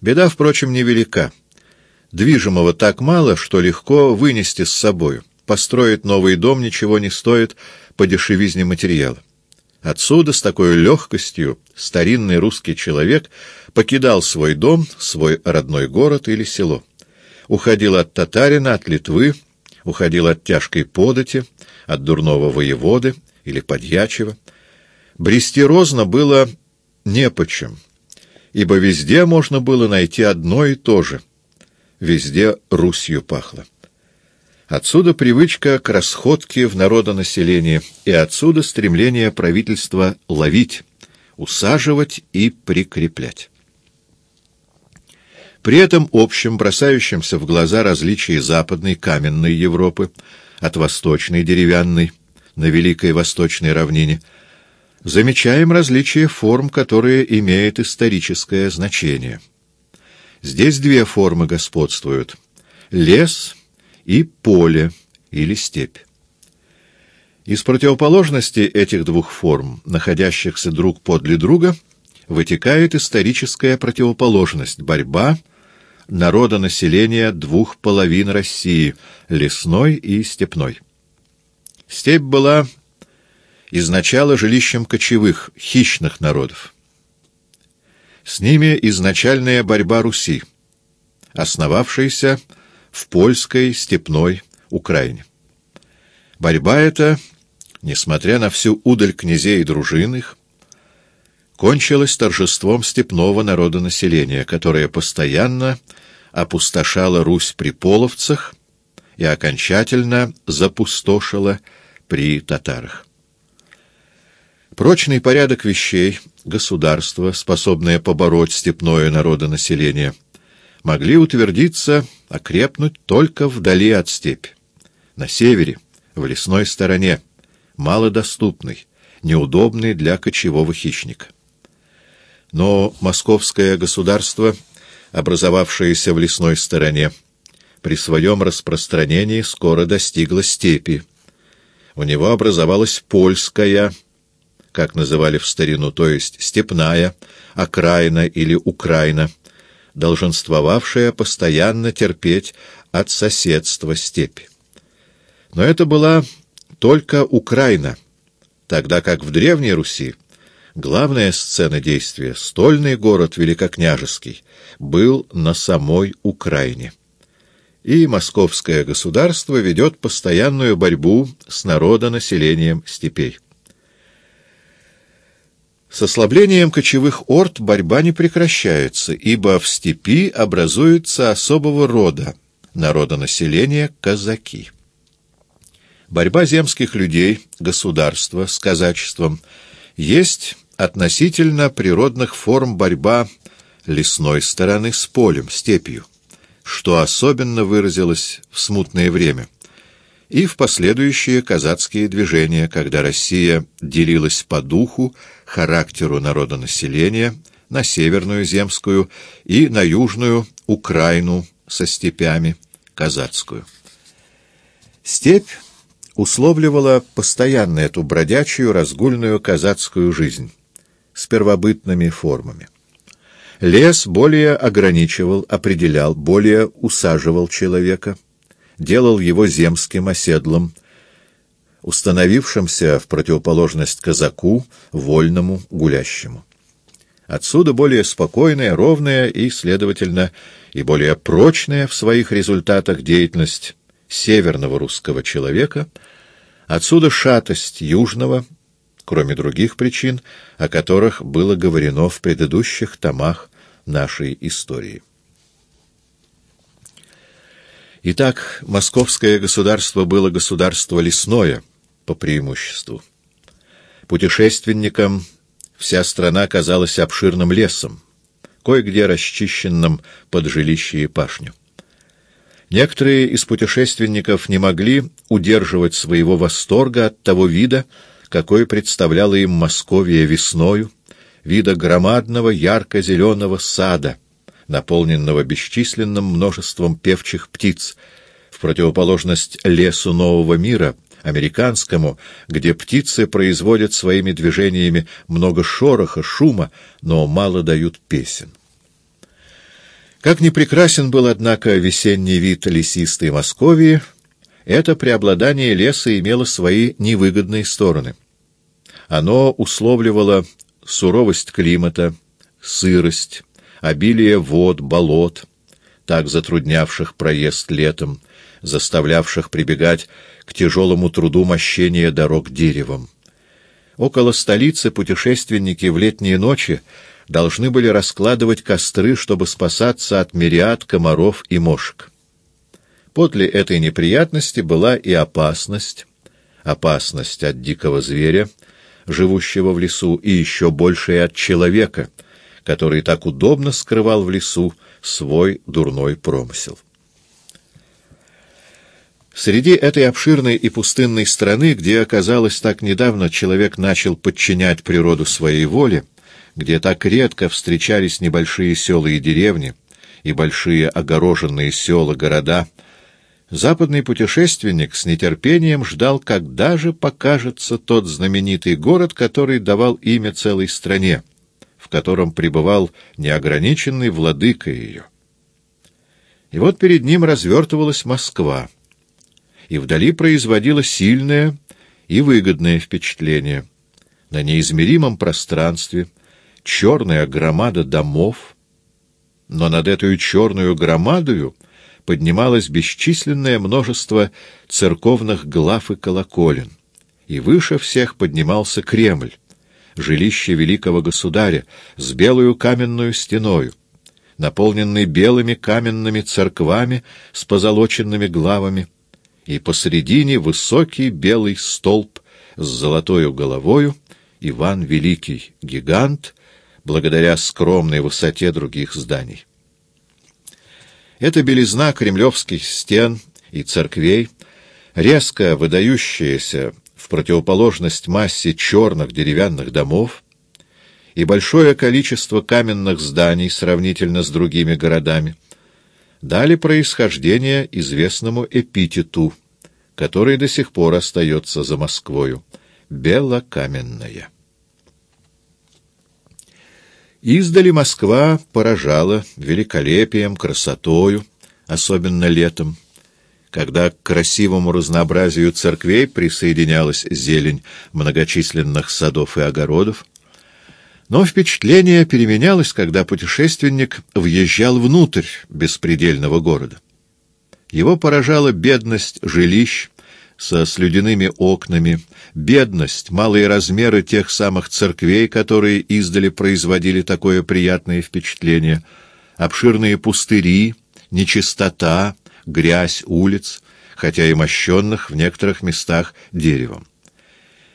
Беда, впрочем, невелика. Движимого так мало, что легко вынести с собою. Построить новый дом ничего не стоит по дешевизне материала. Отсюда с такой легкостью старинный русский человек покидал свой дом, свой родной город или село. Уходил от татарина, от Литвы, уходил от тяжкой подати, от дурного воеводы или подьячего. Брести розно было не почем, ибо везде можно было найти одно и то же. Везде Русью пахло. Отсюда привычка к расходке в народонаселении, и отсюда стремление правительства ловить, усаживать и прикреплять. При этом общем, бросающемся в глаза различии западной каменной Европы от восточной деревянной на Великой Восточной равнине, замечаем различие форм, которые имеют историческое значение. Здесь две формы господствуют — лес и поле или степь. Из противоположности этих двух форм, находящихся друг подле друга, вытекает историческая противоположность — борьба народонаселения двух половин России — лесной и степной. Степь была изначально жилищем кочевых, хищных народов. С ними изначальная борьба Руси, основавшаяся в польской степной Украине. Борьба эта, несмотря на всю удаль князей и дружин их, кончилась торжеством степного народонаселения, которое постоянно опустошало Русь при половцах и окончательно запустошило при татарах. Прочный порядок вещей, государство, способное побороть степное народонаселение — могли утвердиться, окрепнуть только вдали от степи. На севере, в лесной стороне, малодоступный, неудобный для кочевого хищника. Но московское государство, образовавшееся в лесной стороне, при своем распространении скоро достигло степи. У него образовалась польская, как называли в старину, то есть степная, окраина или Украина, долженствовавшая постоянно терпеть от соседства степи. Но это была только Украина, тогда как в Древней Руси главная сцена действия, стольный город Великокняжеский, был на самой Украине. И московское государство ведет постоянную борьбу с народонаселением степей. С ослаблением кочевых орд борьба не прекращается, ибо в степи образуется особого рода народонаселения казаки. Борьба земских людей, государства с казачеством есть относительно природных форм борьба лесной стороны с полем, степью, что особенно выразилось в смутное время, и в последующие казацкие движения, когда Россия делилась по духу, характеру народонаселения на северную земскую и на южную Украину со степями казацкую. Степь условливала постоянно эту бродячую разгульную казацкую жизнь с первобытными формами. Лес более ограничивал, определял, более усаживал человека, делал его земским оседлым, установившимся в противоположность казаку, вольному, гулящему. Отсюда более спокойная, ровная и, следовательно, и более прочная в своих результатах деятельность северного русского человека, отсюда шатость южного, кроме других причин, о которых было говорено в предыдущих томах нашей истории. Итак, московское государство было государство лесное по преимуществу. Путешественникам вся страна казалась обширным лесом, кое-где расчищенным под жилище и пашню. Некоторые из путешественников не могли удерживать своего восторга от того вида, какой представляла им Московия весною, вида громадного ярко-зеленого сада — наполненного бесчисленным множеством певчих птиц, в противоположность лесу нового мира, американскому, где птицы производят своими движениями много шороха, шума, но мало дают песен. Как ни прекрасен был, однако, весенний вид лесистой Московии, это преобладание леса имело свои невыгодные стороны. Оно условливало суровость климата, сырость, обилие вод, болот, так затруднявших проезд летом, заставлявших прибегать к тяжелому труду мощения дорог деревом. Около столицы путешественники в летние ночи должны были раскладывать костры, чтобы спасаться от мириад комаров и мошек. Подле этой неприятности была и опасность, опасность от дикого зверя, живущего в лесу, и еще большая от человека, который так удобно скрывал в лесу свой дурной промысел. Среди этой обширной и пустынной страны, где, оказалось, так недавно человек начал подчинять природу своей воле, где так редко встречались небольшие села и деревни, и большие огороженные села, города, западный путешественник с нетерпением ждал, когда же покажется тот знаменитый город, который давал имя целой стране, в котором пребывал неограниченный владыка ее. И вот перед ним развертывалась Москва, и вдали производила сильное и выгодное впечатление. На неизмеримом пространстве черная громада домов, но над этой черную громадою поднималось бесчисленное множество церковных глав и колоколен, и выше всех поднимался Кремль, жилище великого государя с белую каменную стеною, наполненный белыми каменными церквами с позолоченными главами, и посредине высокий белый столб с золотою головою, Иван Великий, гигант, благодаря скромной высоте других зданий. Эта белизна кремлевских стен и церквей, резко выдающаяся в противоположность массе черных деревянных домов, и большое количество каменных зданий сравнительно с другими городами, дали происхождение известному эпитету, который до сих пор остается за Москвою — белокаменная. Издали Москва поражала великолепием, красотою, особенно летом, когда к красивому разнообразию церквей присоединялась зелень многочисленных садов и огородов, но впечатление переменялось, когда путешественник въезжал внутрь беспредельного города. Его поражала бедность жилищ, со слюдяными окнами, бедность, малые размеры тех самых церквей, которые издали производили такое приятное впечатление, обширные пустыри, нечистота, грязь улиц, хотя и мощенных в некоторых местах деревом.